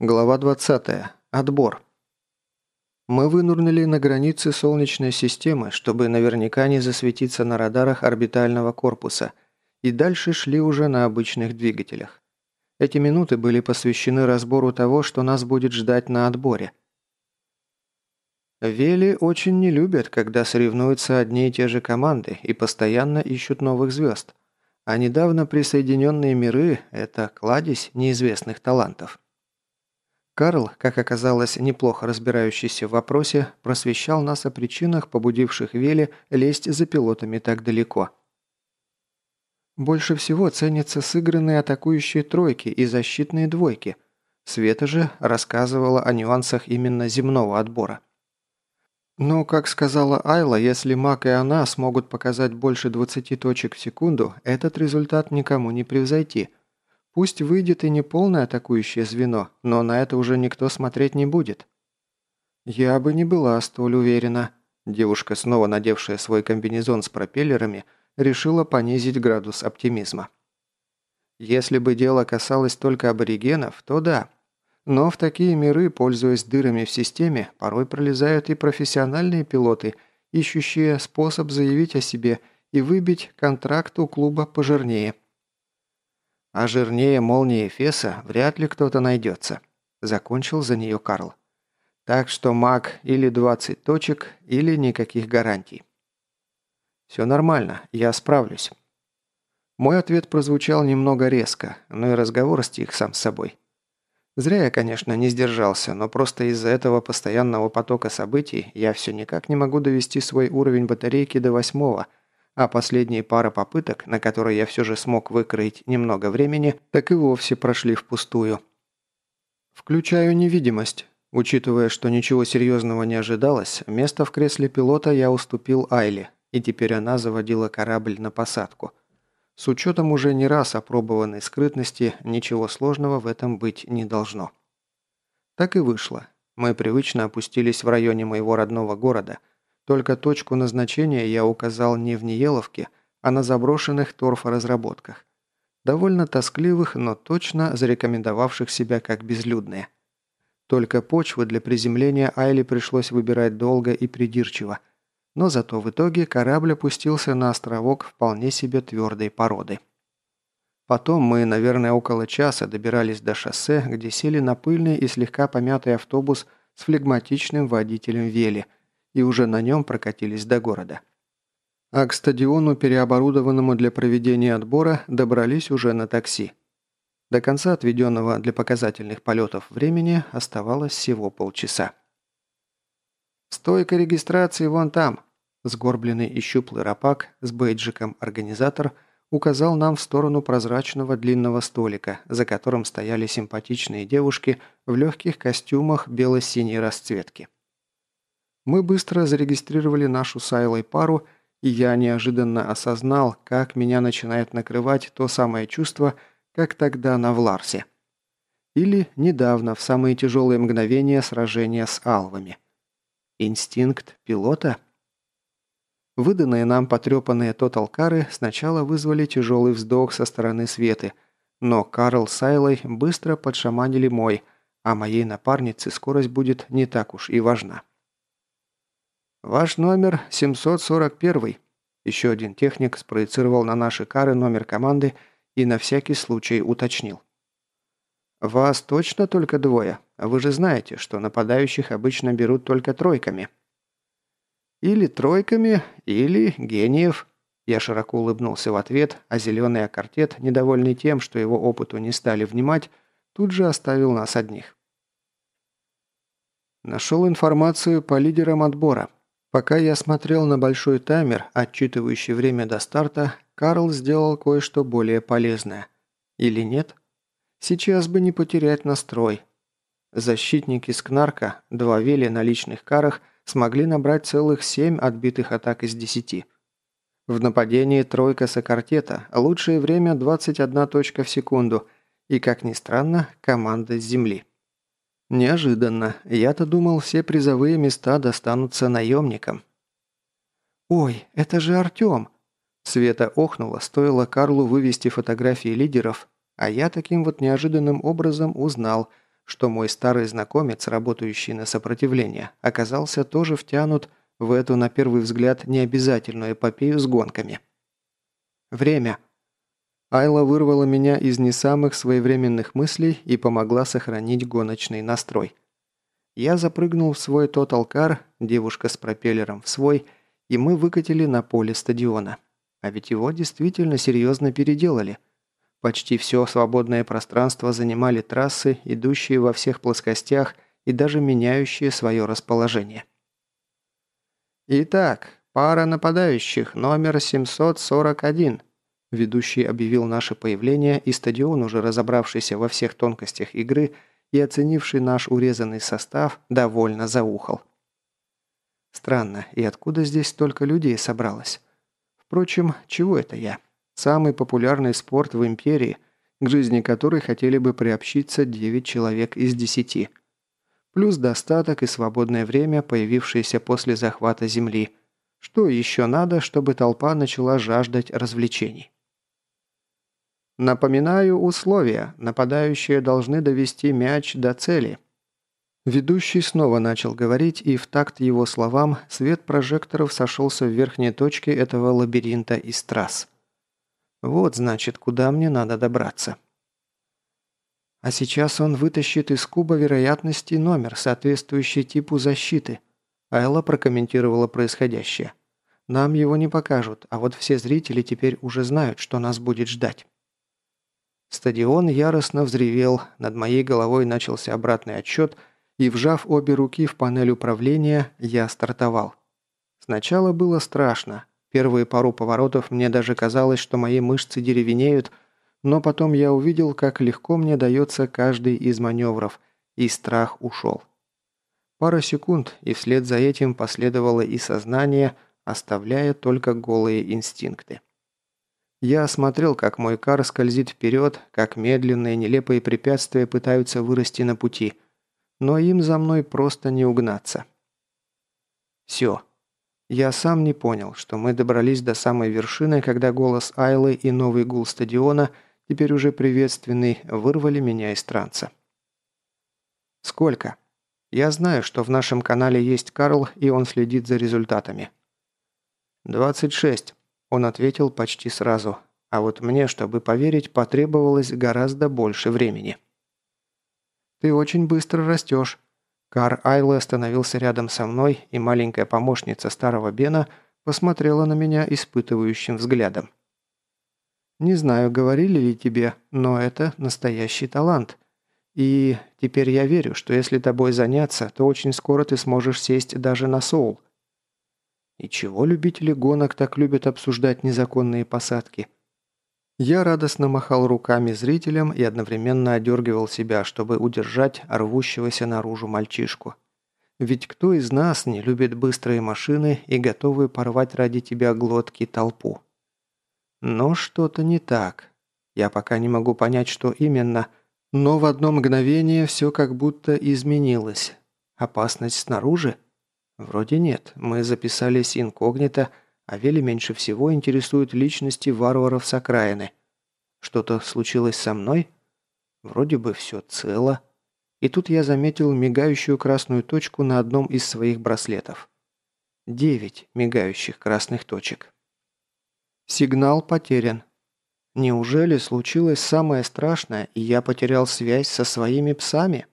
Глава 20. Отбор. Мы вынурнули на границе Солнечной системы, чтобы наверняка не засветиться на радарах орбитального корпуса, и дальше шли уже на обычных двигателях. Эти минуты были посвящены разбору того, что нас будет ждать на отборе. Вели очень не любят, когда соревнуются одни и те же команды и постоянно ищут новых звезд. А недавно присоединенные миры – это кладезь неизвестных талантов. Карл, как оказалось, неплохо разбирающийся в вопросе, просвещал нас о причинах, побудивших Вели лезть за пилотами так далеко. Больше всего ценятся сыгранные атакующие тройки и защитные двойки. Света же рассказывала о нюансах именно земного отбора. Но, как сказала Айла, если Мак и она смогут показать больше 20 точек в секунду, этот результат никому не превзойти – Пусть выйдет и не полное атакующее звено, но на это уже никто смотреть не будет. Я бы не была столь уверена. Девушка, снова надевшая свой комбинезон с пропеллерами, решила понизить градус оптимизма. Если бы дело касалось только аборигенов, то да. Но в такие миры, пользуясь дырами в системе, порой пролезают и профессиональные пилоты, ищущие способ заявить о себе и выбить контракт у клуба пожирнее – а жирнее молнии Феса вряд ли кто-то найдется. Закончил за нее Карл. Так что маг или 20 точек, или никаких гарантий. «Все нормально, я справлюсь». Мой ответ прозвучал немного резко, но и разговор стих сам с собой. Зря я, конечно, не сдержался, но просто из-за этого постоянного потока событий я все никак не могу довести свой уровень батарейки до восьмого – а последние пара попыток, на которые я все же смог выкроить немного времени, так и вовсе прошли впустую. Включаю невидимость. Учитывая, что ничего серьезного не ожидалось, место в кресле пилота я уступил Айле, и теперь она заводила корабль на посадку. С учетом уже не раз опробованной скрытности, ничего сложного в этом быть не должно. Так и вышло. Мы привычно опустились в районе моего родного города – только точку назначения я указал не в Ниеловке, а на заброшенных торфоразработках. Довольно тоскливых, но точно зарекомендовавших себя как безлюдные. Только почвы для приземления Айли пришлось выбирать долго и придирчиво. Но зато в итоге корабль опустился на островок вполне себе твердой породы. Потом мы, наверное, около часа добирались до шоссе, где сели на пыльный и слегка помятый автобус с флегматичным водителем Вели – и уже на нем прокатились до города. А к стадиону, переоборудованному для проведения отбора, добрались уже на такси. До конца отведенного для показательных полетов времени оставалось всего полчаса. «Стойка регистрации вон там!» Сгорбленный и щуплый рапак с бейджиком «Организатор» указал нам в сторону прозрачного длинного столика, за которым стояли симпатичные девушки в легких костюмах бело-синей расцветки. Мы быстро зарегистрировали нашу с Айлой пару, и я неожиданно осознал, как меня начинает накрывать то самое чувство, как тогда на Вларсе. Или недавно, в самые тяжелые мгновения сражения с алвами. Инстинкт пилота? Выданные нам потрепанные тоталкары сначала вызвали тяжелый вздох со стороны Светы, но Карл с Айлой быстро подшаманили мой, а моей напарнице скорость будет не так уж и важна. «Ваш номер 741». Еще один техник спроецировал на наши кары номер команды и на всякий случай уточнил. «Вас точно только двое? Вы же знаете, что нападающих обычно берут только тройками». «Или тройками, или гениев», я широко улыбнулся в ответ, а зеленый аккортет, недовольный тем, что его опыту не стали внимать, тут же оставил нас одних. Нашел информацию по лидерам отбора. Пока я смотрел на большой таймер, отчитывающий время до старта, Карл сделал кое-что более полезное. Или нет? Сейчас бы не потерять настрой. Защитники Скнарка, два вели на личных карах, смогли набрать целых семь отбитых атак из десяти. В нападении тройка сокартета, лучшее время 21 точка в секунду, и, как ни странно, команда с земли. Неожиданно. Я-то думал, все призовые места достанутся наемникам. «Ой, это же Артем!» Света охнула, стоило Карлу вывести фотографии лидеров, а я таким вот неожиданным образом узнал, что мой старый знакомец, работающий на сопротивление, оказался тоже втянут в эту, на первый взгляд, необязательную эпопею с гонками. Время. Айла вырвала меня из не самых своевременных мыслей и помогла сохранить гоночный настрой. Я запрыгнул в свой тоталкар, девушка с пропеллером в свой, и мы выкатили на поле стадиона. А ведь его действительно серьезно переделали. Почти все свободное пространство занимали трассы, идущие во всех плоскостях и даже меняющие свое расположение. «Итак, пара нападающих, номер 741», ведущий объявил наше появление, и стадион, уже разобравшийся во всех тонкостях игры и оценивший наш урезанный состав, довольно заухал. Странно, и откуда здесь столько людей собралось? Впрочем, чего это я? Самый популярный спорт в Империи, к жизни которой хотели бы приобщиться 9 человек из 10 плюс достаток и свободное время, появившееся после захвата Земли. Что еще надо, чтобы толпа начала жаждать развлечений? Напоминаю условия. Нападающие должны довести мяч до цели. Ведущий снова начал говорить, и в такт его словам свет прожекторов сошелся в верхней точке этого лабиринта из трасс. Вот, значит, куда мне надо добраться. А сейчас он вытащит из куба вероятности номер, соответствующий типу защиты. Айла прокомментировала происходящее. Нам его не покажут, а вот все зрители теперь уже знают, что нас будет ждать. Стадион яростно взревел, над моей головой начался обратный отсчет, и, вжав обе руки в панель управления, я стартовал. Сначала было страшно. Первые пару поворотов мне даже казалось, что мои мышцы деревенеют – но потом я увидел, как легко мне дается каждый из маневров, и страх ушел. Пара секунд, и вслед за этим последовало и сознание, оставляя только голые инстинкты. Я осмотрел, как мой кар скользит вперед, как медленные нелепые препятствия пытаются вырасти на пути, но им за мной просто не угнаться. Все. Я сам не понял, что мы добрались до самой вершины, когда голос Айлы и новый гул стадиона – теперь уже приветственный, вырвали меня из транса. «Сколько?» «Я знаю, что в нашем канале есть Карл, и он следит за результатами». «Двадцать шесть», – он ответил почти сразу. А вот мне, чтобы поверить, потребовалось гораздо больше времени. «Ты очень быстро растешь». Кар Айлы остановился рядом со мной, и маленькая помощница старого Бена посмотрела на меня испытывающим взглядом. Не знаю, говорили ли тебе, но это настоящий талант. И теперь я верю, что если тобой заняться, то очень скоро ты сможешь сесть даже на соул. И чего любители гонок так любят обсуждать незаконные посадки? Я радостно махал руками зрителям и одновременно одергивал себя, чтобы удержать рвущегося наружу мальчишку. Ведь кто из нас не любит быстрые машины и готовы порвать ради тебя глотки толпу? Но что-то не так. Я пока не могу понять, что именно, но в одно мгновение все как будто изменилось. Опасность снаружи? Вроде нет, мы записались инкогнито, а Вели меньше всего интересуют личности варваров с окраины. Что-то случилось со мной? Вроде бы все цело. И тут я заметил мигающую красную точку на одном из своих браслетов. Девять мигающих красных точек. Сигнал потерян. Неужели случилось самое страшное, и я потерял связь со своими псами?